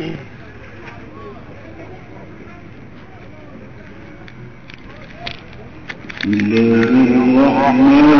بسم الله الرحمن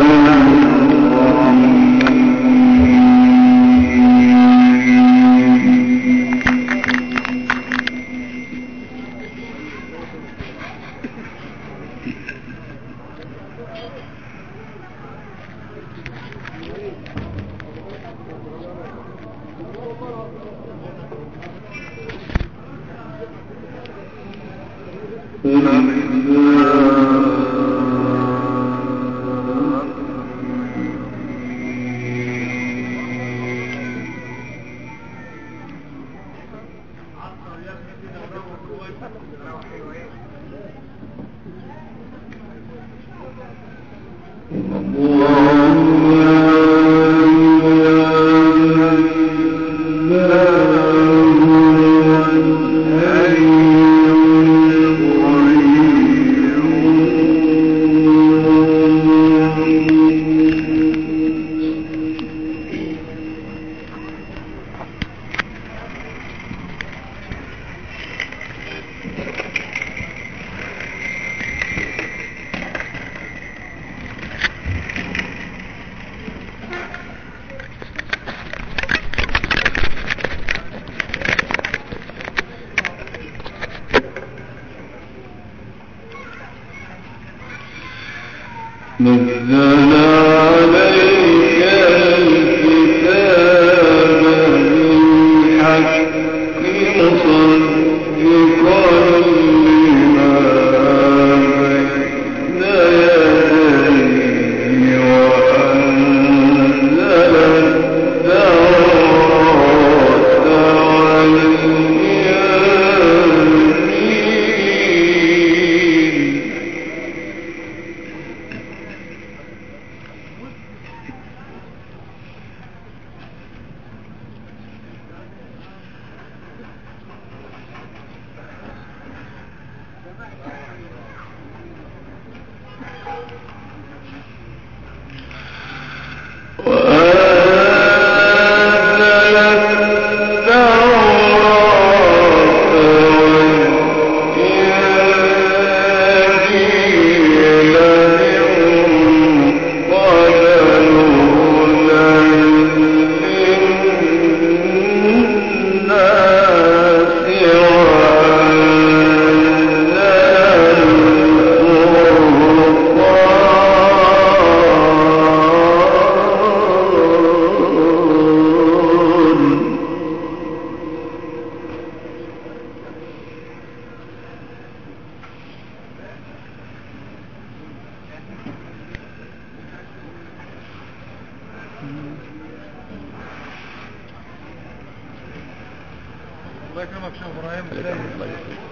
نزل يكرمك شيخ إبراهيم. إلا هو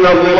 إن الله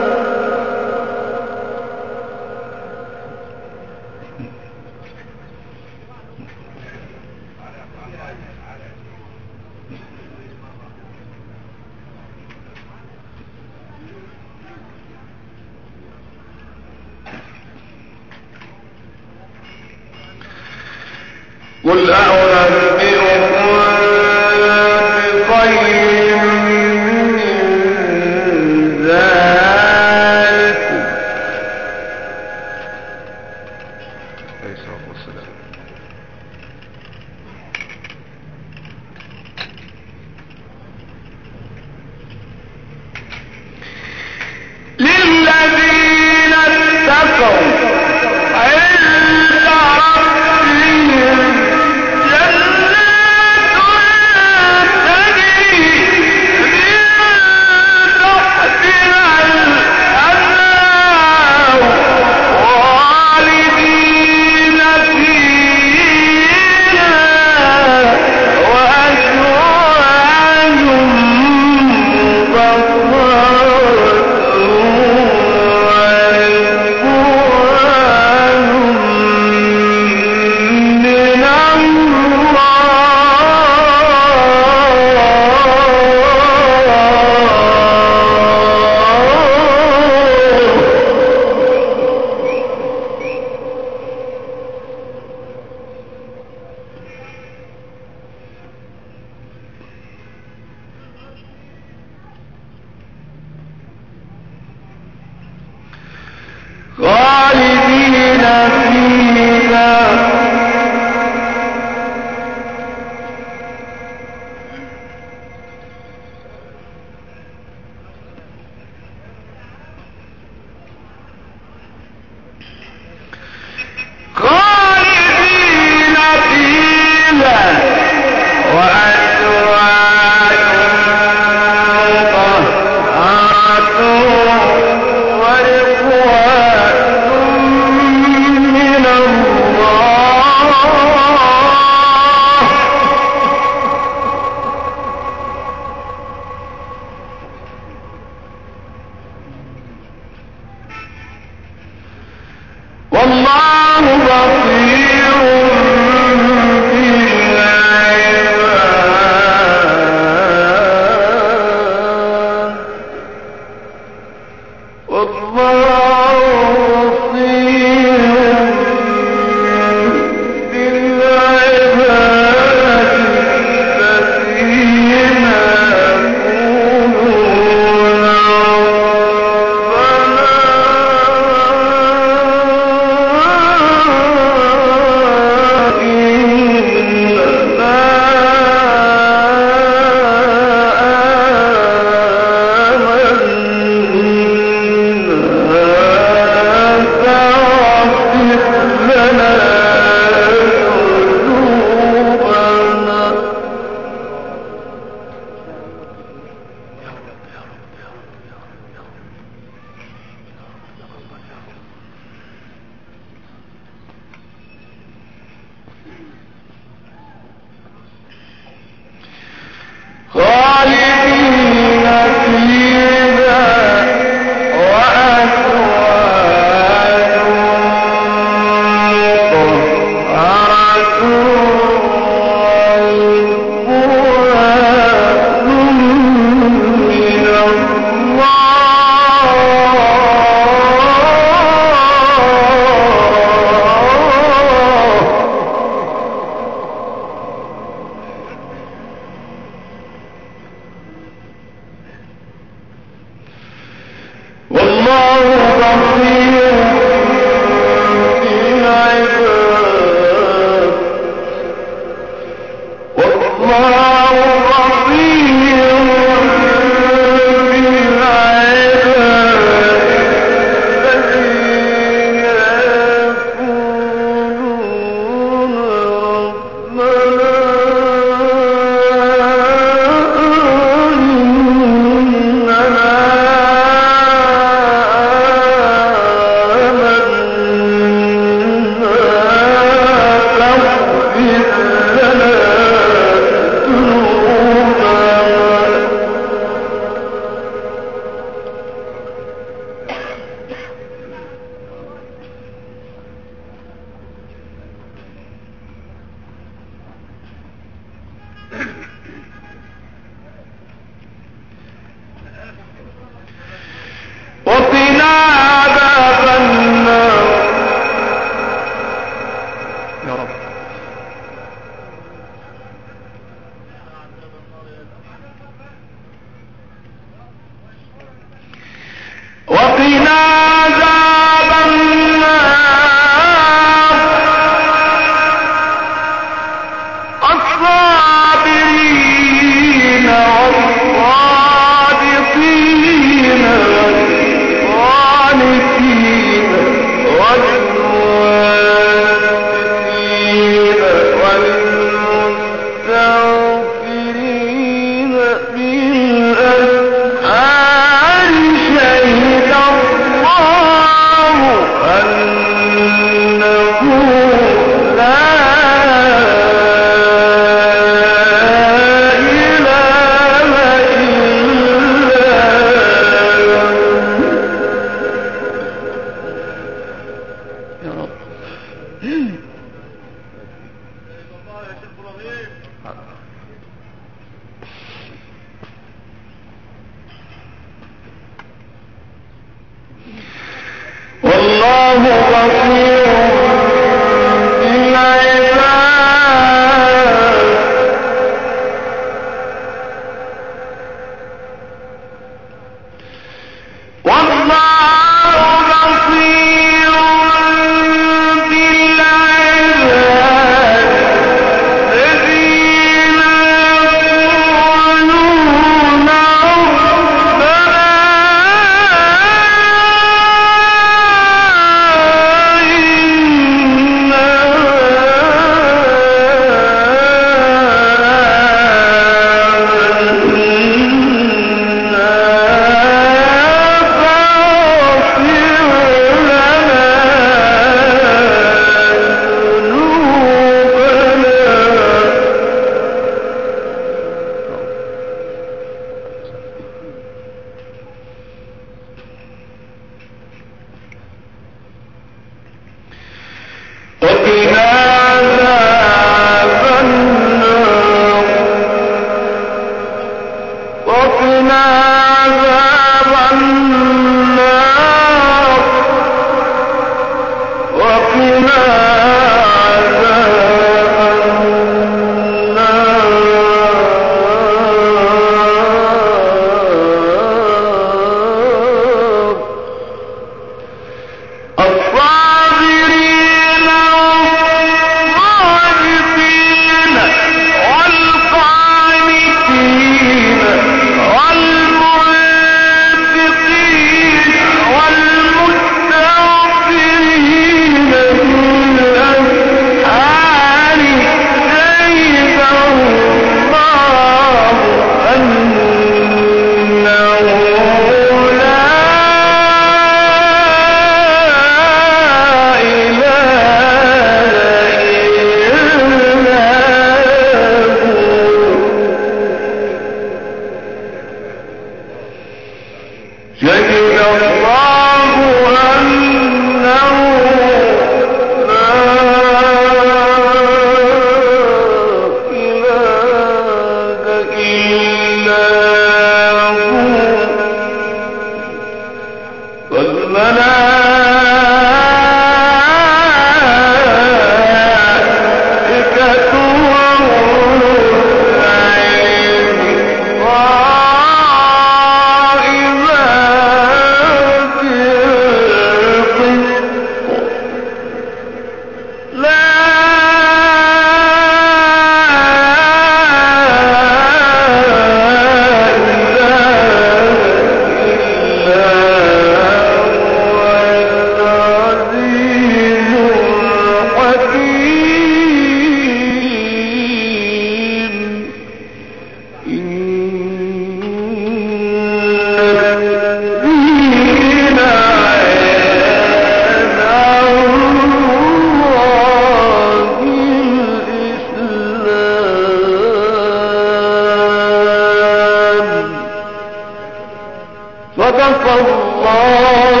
صدق الله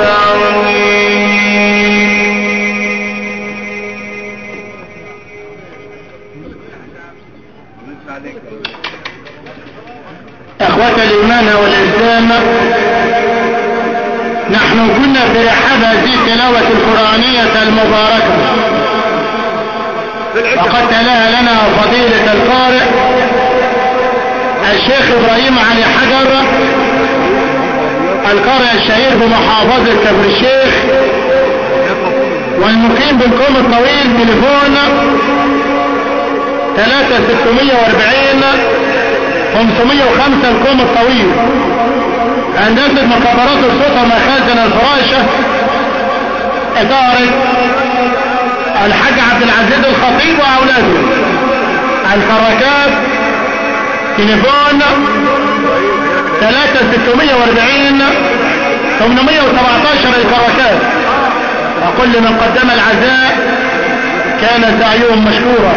العظيم إخوة الإيمان والإسلام نحن كنا في رحاب هذه التلاوة القرآنية المباركة. وقد تلاها لنا فضيلة القارئ الشيخ إبراهيم علي حجر القارئ الشهير بمحافظة كفر الشيخ والمقيم بالقوم الطويل تليفون 3640 505 الكوم الطويل. هندسة مخابرات الصوت ومخازن الفراشة إدارة الحاج عبد العزيز الخطيب وأولاده. الكراكات تليفون 3640 817 الكراكات وكل من قدم العزاء كان سعيهم مشكورا.